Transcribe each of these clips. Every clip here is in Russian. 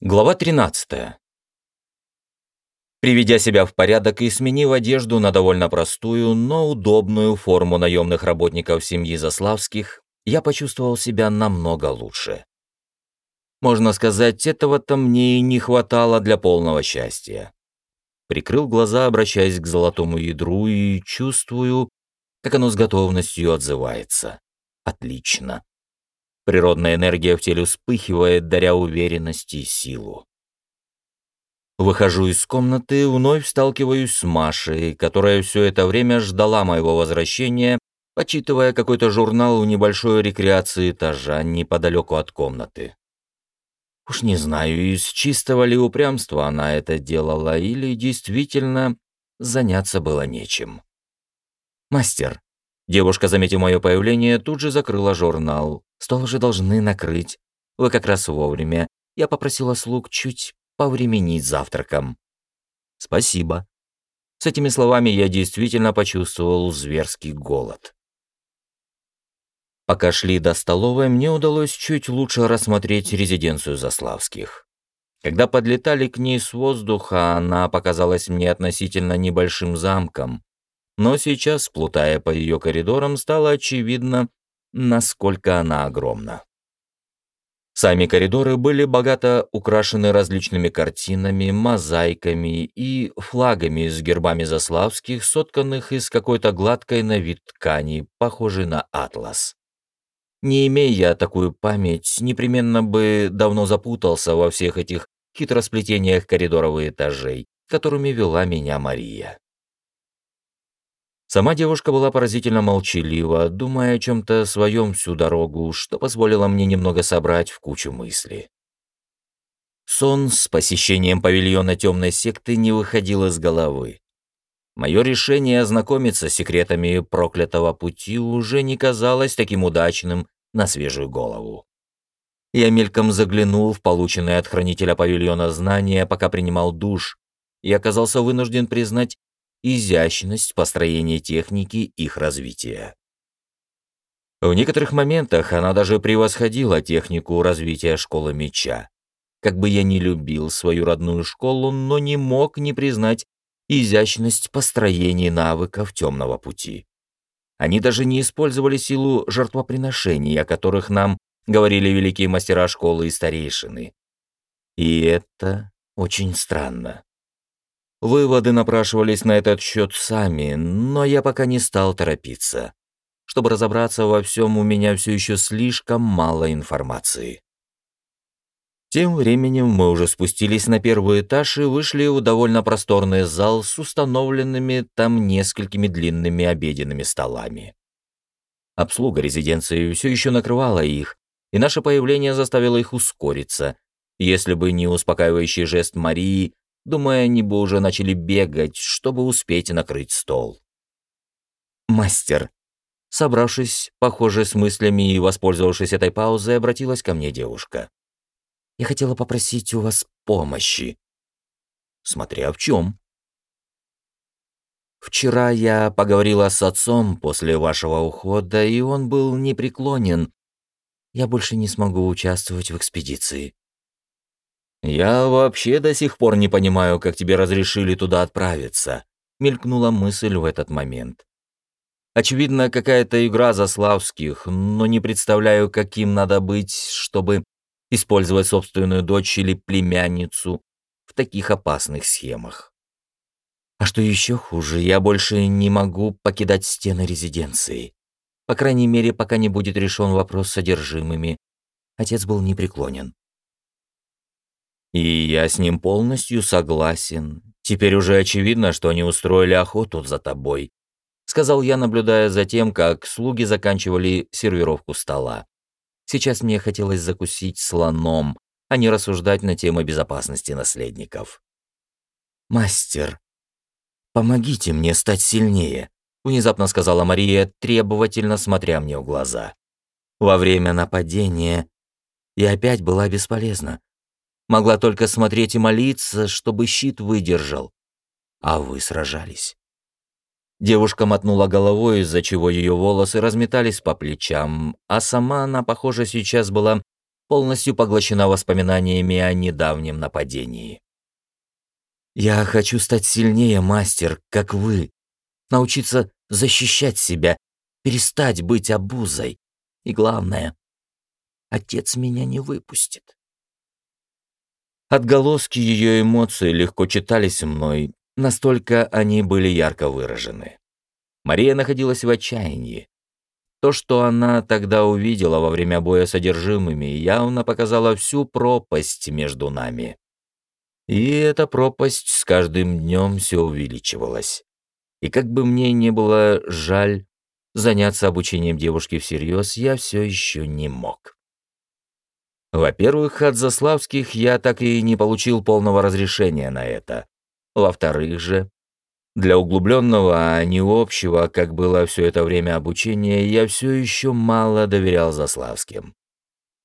Глава 13. Приведя себя в порядок и сменив одежду на довольно простую, но удобную форму наемных работников семьи Заславских, я почувствовал себя намного лучше. Можно сказать, этого-то мне и не хватало для полного счастья. Прикрыл глаза, обращаясь к золотому ядру, и чувствую, как оно с готовностью отзывается. Отлично. Природная энергия в теле вспыхивает, даря уверенность и силу. Выхожу из комнаты, вновь сталкиваюсь с Машей, которая все это время ждала моего возвращения, почитывая какой-то журнал в небольшой рекреации этажа неподалеку от комнаты. Уж не знаю, из чистого ли упрямства она это делала, или действительно заняться было нечем. «Мастер», Девушка, заметив мое появление, тут же закрыла журнал. Стол же должны накрыть. Вы как раз вовремя. Я попросила слуг чуть повременить завтраком. Спасибо. С этими словами я действительно почувствовал зверский голод. Пока шли до столовой, мне удалось чуть лучше рассмотреть резиденцию Заславских. Когда подлетали к ней с воздуха, она показалась мне относительно небольшим замком, но сейчас, плутая по ее коридорам, стало очевидно, насколько она огромна. Сами коридоры были богато украшены различными картинами, мозаиками и флагами с гербами заславских, сотканных из какой-то гладкой на вид ткани, похожей на атлас. Не имея такую память, непременно бы давно запутался во всех этих хитросплетениях коридоров и этажей, которыми вела меня Мария. Сама девушка была поразительно молчалива, думая о чем-то своем всю дорогу, что позволило мне немного собрать в кучу мысли. Сон с посещением павильона темной секты не выходил из головы. Мое решение ознакомиться с секретами проклятого пути уже не казалось таким удачным на свежую голову. Я мельком заглянул в полученное от хранителя павильона знания, пока принимал душ, и оказался вынужден признать изящность построения техники их развития. В некоторых моментах она даже превосходила технику развития школы меча. Как бы я ни любил свою родную школу, но не мог не признать изящность построения навыков темного пути. Они даже не использовали силу жертвоприношений, о которых нам говорили великие мастера школы и старейшины. И это очень странно. Выводы напрашивались на этот счет сами, но я пока не стал торопиться. Чтобы разобраться во всем, у меня все еще слишком мало информации. Тем временем мы уже спустились на первый этаж и вышли в довольно просторный зал с установленными там несколькими длинными обеденными столами. Обслуга резиденции все еще накрывала их, и наше появление заставило их ускориться. Если бы не успокаивающий жест Марии, Думаю, они бы уже начали бегать, чтобы успеть накрыть стол. «Мастер», Собравшись, похоже, с мыслями и воспользовавшись этой паузой, обратилась ко мне девушка. «Я хотела попросить у вас помощи». «Смотря в чем». «Вчера я поговорила с отцом после вашего ухода, и он был непреклонен. Я больше не смогу участвовать в экспедиции». «Я вообще до сих пор не понимаю, как тебе разрешили туда отправиться», — мелькнула мысль в этот момент. Очевидно, какая-то игра заславских, но не представляю, каким надо быть, чтобы использовать собственную дочь или племянницу в таких опасных схемах. А что еще хуже, я больше не могу покидать стены резиденции. По крайней мере, пока не будет решен вопрос с содержимыми. Отец был непреклонен. И я с ним полностью согласен. Теперь уже очевидно, что они устроили охоту за тобой», — сказал я, наблюдая за тем, как слуги заканчивали сервировку стола. Сейчас мне хотелось закусить слоном, а не рассуждать на тему безопасности наследников. «Мастер, помогите мне стать сильнее», — внезапно сказала Мария, требовательно смотря мне в глаза. «Во время нападения я опять была бесполезна. Могла только смотреть и молиться, чтобы щит выдержал. А вы сражались. Девушка мотнула головой, из-за чего ее волосы разметались по плечам, а сама она, похоже, сейчас была полностью поглощена воспоминаниями о недавнем нападении. «Я хочу стать сильнее, мастер, как вы, научиться защищать себя, перестать быть обузой. И главное, отец меня не выпустит». Отголоски ее эмоций легко читались мной, настолько они были ярко выражены. Мария находилась в отчаянии. То, что она тогда увидела во время боя с одержимыми, явно показало всю пропасть между нами. И эта пропасть с каждым днем все увеличивалась. И как бы мне не было жаль, заняться обучением девушки всерьез я все еще не мог. Во-первых, от Заславских я так и не получил полного разрешения на это. Во-вторых же, для углубленного, а не общего, как было все это время обучения, я все еще мало доверял Заславским.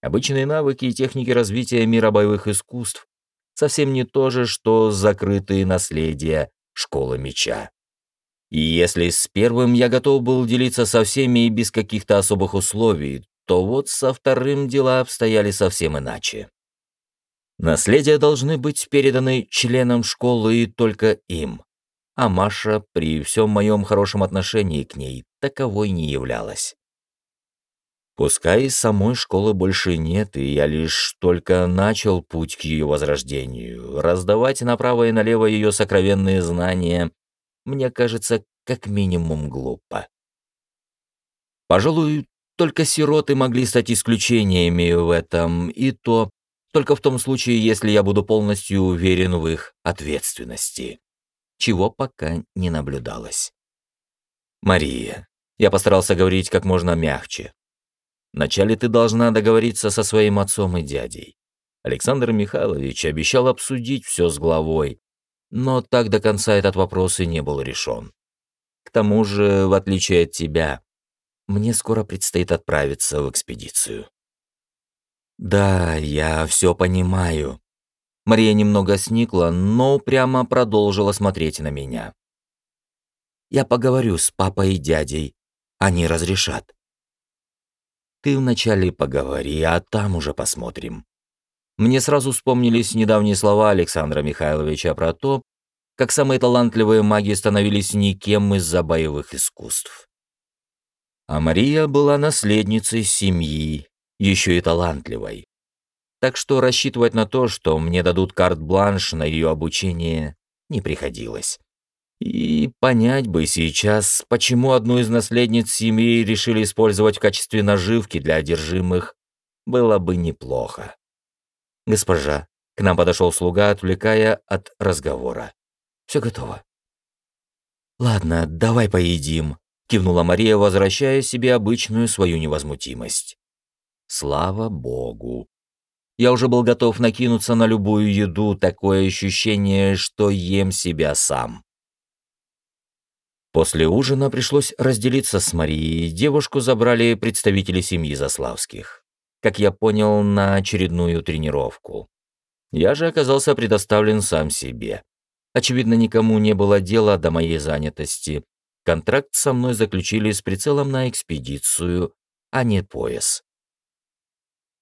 Обычные навыки и техники развития мира боевых искусств совсем не то же, что закрытые наследия школы меча. И если с первым я готов был делиться со всеми и без каких-то особых условий, то вот со вторым дела обстояли совсем иначе. Наследия должны быть переданы членам школы и только им а Маша, при всем моем хорошем отношении к ней, таковой не являлась. Пускай самой школы больше нет, и я лишь только начал путь к ее возрождению, раздавать направо и налево ее сокровенные знания, мне кажется, как минимум глупо. Пожалуй, только сироты могли стать исключениями в этом, и то только в том случае, если я буду полностью уверен в их ответственности чего пока не наблюдалось. «Мария», я постарался говорить как можно мягче. «Вначале ты должна договориться со своим отцом и дядей. Александр Михайлович обещал обсудить все с главой, но так до конца этот вопрос и не был решен. К тому же, в отличие от тебя, мне скоро предстоит отправиться в экспедицию». «Да, я все понимаю», Мария немного сникла, но прямо продолжила смотреть на меня. «Я поговорю с папой и дядей. Они разрешат». «Ты вначале поговори, а там уже посмотрим». Мне сразу вспомнились недавние слова Александра Михайловича про то, как самые талантливые маги становились никем из-за боевых искусств. А Мария была наследницей семьи, еще и талантливой так что рассчитывать на то, что мне дадут карт-бланш на ее обучение, не приходилось. И понять бы сейчас, почему одну из наследниц семьи решили использовать в качестве наживки для одержимых, было бы неплохо. «Госпожа», — к нам подошел слуга, отвлекая от разговора. «Все готово». «Ладно, давай поедим», — кивнула Мария, возвращая себе обычную свою невозмутимость. «Слава Богу!» Я уже был готов накинуться на любую еду, такое ощущение, что ем себя сам. После ужина пришлось разделиться с Марией. Девушку забрали представители семьи Заславских. Как я понял, на очередную тренировку. Я же оказался предоставлен сам себе. Очевидно, никому не было дела до моей занятости. Контракт со мной заключили с прицелом на экспедицию, а не пояс.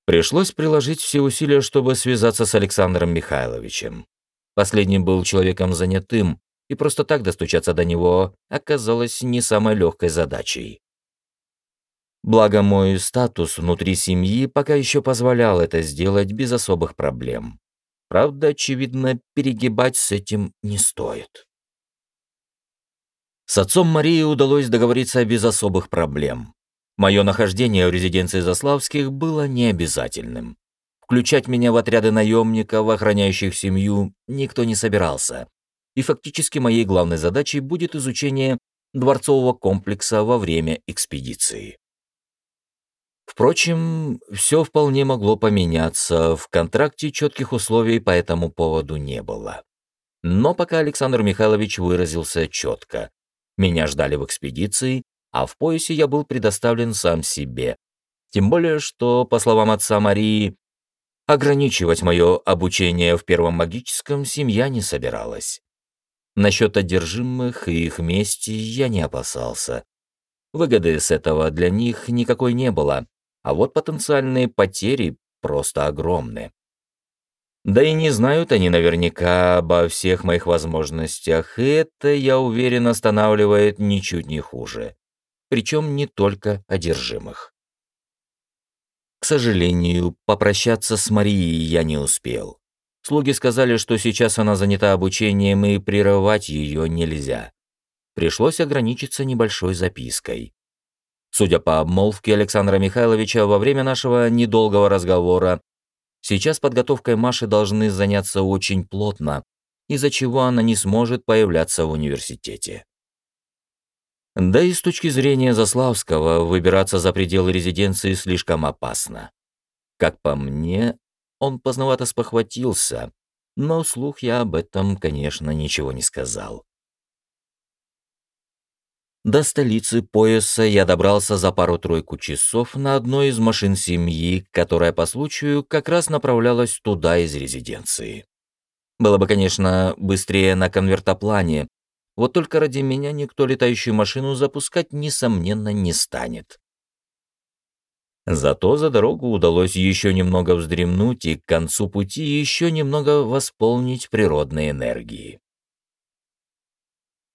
Пришлось приложить все усилия, чтобы связаться с Александром Михайловичем. Последний был человеком занятым, и просто так достучаться до него оказалось не самой легкой задачей. Благо мой статус внутри семьи пока еще позволял это сделать без особых проблем. Правда, очевидно, перегибать с этим не стоит. С отцом Марии удалось договориться без особых проблем. Мое нахождение в резиденции Заславских было необязательным. Включать меня в отряды наемников, охраняющих семью, никто не собирался. И фактически моей главной задачей будет изучение дворцового комплекса во время экспедиции. Впрочем, все вполне могло поменяться, в контракте четких условий по этому поводу не было. Но пока Александр Михайлович выразился четко. Меня ждали в экспедиции, а в поясе я был предоставлен сам себе. Тем более, что, по словам отца Марии, ограничивать мое обучение в первом магическом семья не собиралась. Насчет одержимых и их мести я не опасался. Выгоды с этого для них никакой не было, а вот потенциальные потери просто огромны. Да и не знают они наверняка обо всех моих возможностях, и это, я уверен, останавливает ничуть не хуже. Причем не только одержимых. К сожалению, попрощаться с Марией я не успел. Слуги сказали, что сейчас она занята обучением и прерывать ее нельзя. Пришлось ограничиться небольшой запиской. Судя по обмолвке Александра Михайловича во время нашего недолгого разговора, сейчас подготовкой Маши должны заняться очень плотно, из-за чего она не сможет появляться в университете. Да и с точки зрения Заславского, выбираться за пределы резиденции слишком опасно. Как по мне, он поздновато спохватился, но вслух я об этом, конечно, ничего не сказал. До столицы пояса я добрался за пару-тройку часов на одной из машин семьи, которая по случаю как раз направлялась туда из резиденции. Было бы, конечно, быстрее на конвертоплане, вот только ради меня никто летающую машину запускать, несомненно, не станет. Зато за дорогу удалось еще немного вздремнуть и к концу пути еще немного восполнить природной энергии.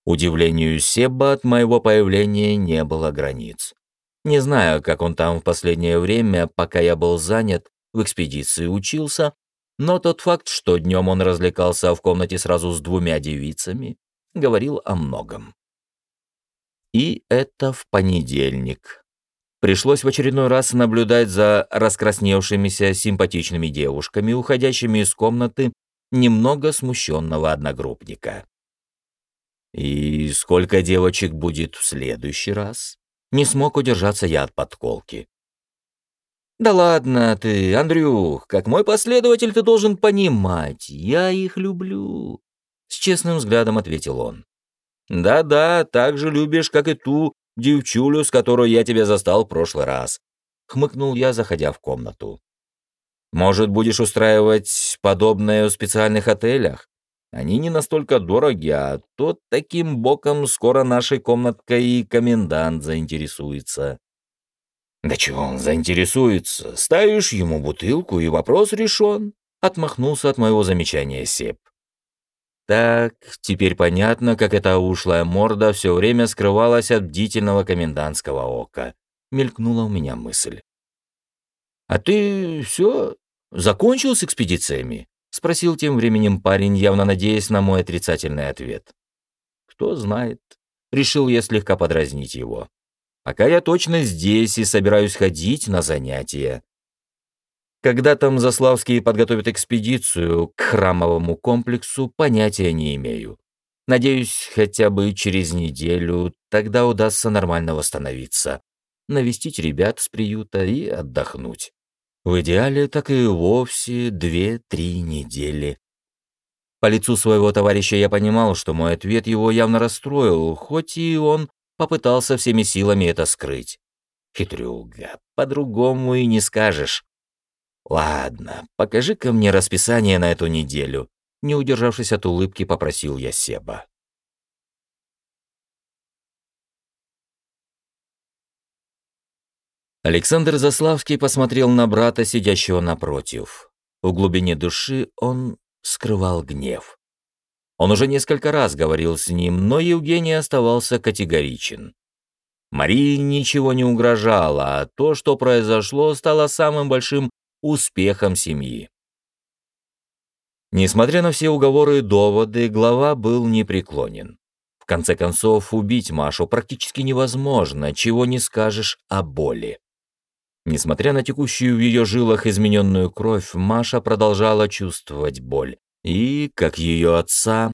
Удивлению Себа от моего появления не было границ. Не знаю, как он там в последнее время, пока я был занят, в экспедиции учился, но тот факт, что днем он развлекался в комнате сразу с двумя девицами, говорил о многом. И это в понедельник. Пришлось в очередной раз наблюдать за раскрасневшимися симпатичными девушками, уходящими из комнаты немного смущенного одногруппника. И сколько девочек будет в следующий раз? Не смог удержаться я от подколки. «Да ладно ты, Андрюх, как мой последователь ты должен понимать, я их люблю», — с честным взглядом ответил он. «Да-да, так же любишь, как и ту девчулю, с которой я тебя застал в прошлый раз», — хмыкнул я, заходя в комнату. «Может, будешь устраивать подобное в специальных отелях? Они не настолько дороги, а то таким боком скоро нашей комнаткой и комендант заинтересуется. Да чего он заинтересуется? Ставишь ему бутылку, и вопрос решен. Отмахнулся от моего замечания Сеп. Так, теперь понятно, как эта ушлая морда все время скрывалась от бдительного комендантского ока. Мелькнула у меня мысль. «А ты все, закончил с экспедициями?» — спросил тем временем парень, явно надеясь на мой отрицательный ответ. «Кто знает». Решил я слегка подразнить его. «Пока я точно здесь и собираюсь ходить на занятия». Когда там Заславские подготовят экспедицию к храмовому комплексу, понятия не имею. Надеюсь, хотя бы через неделю, тогда удастся нормально восстановиться, навестить ребят с приюта и отдохнуть. В идеале так и вовсе две-три недели. По лицу своего товарища я понимал, что мой ответ его явно расстроил, хоть и он попытался всеми силами это скрыть. Хитрюга, по-другому и не скажешь. Ладно, покажи-ка мне расписание на эту неделю. Не удержавшись от улыбки, попросил я Себа. Александр Заславский посмотрел на брата, сидящего напротив. В глубине души он скрывал гнев. Он уже несколько раз говорил с ним, но Евгений оставался категоричен. Марии ничего не угрожало, а то, что произошло, стало самым большим успехом семьи. Несмотря на все уговоры и доводы, глава был непреклонен. В конце концов, убить Машу практически невозможно, чего не скажешь о боли. Несмотря на текущую в ее жилах измененную кровь, Маша продолжала чувствовать боль. И, как ее отца,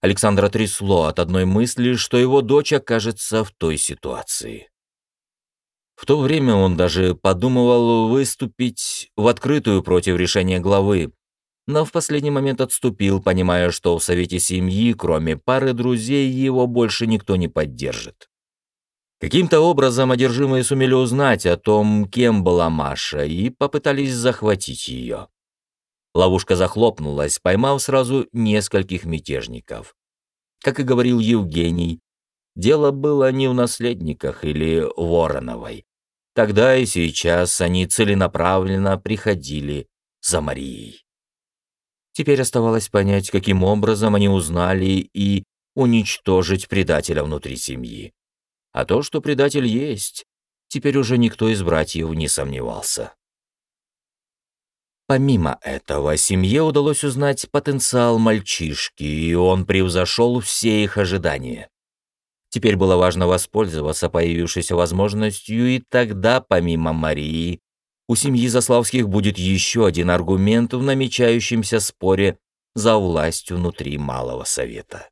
Александра трясло от одной мысли, что его дочь окажется в той ситуации. В то время он даже подумывал выступить в открытую против решения главы, но в последний момент отступил, понимая, что в совете семьи, кроме пары друзей, его больше никто не поддержит. Каким-то образом одержимые сумели узнать о том, кем была Маша, и попытались захватить ее. Ловушка захлопнулась, поймав сразу нескольких мятежников. Как и говорил Евгений, дело было не в наследниках или Вороновой. Тогда и сейчас они целенаправленно приходили за Марией. Теперь оставалось понять, каким образом они узнали и уничтожить предателя внутри семьи. А то, что предатель есть, теперь уже никто из братьев не сомневался. Помимо этого, семье удалось узнать потенциал мальчишки, и он превзошел все их ожидания. Теперь было важно воспользоваться появившейся возможностью, и тогда, помимо Марии, у семьи Заславских будет еще один аргумент в намечающемся споре за власть внутри Малого Совета.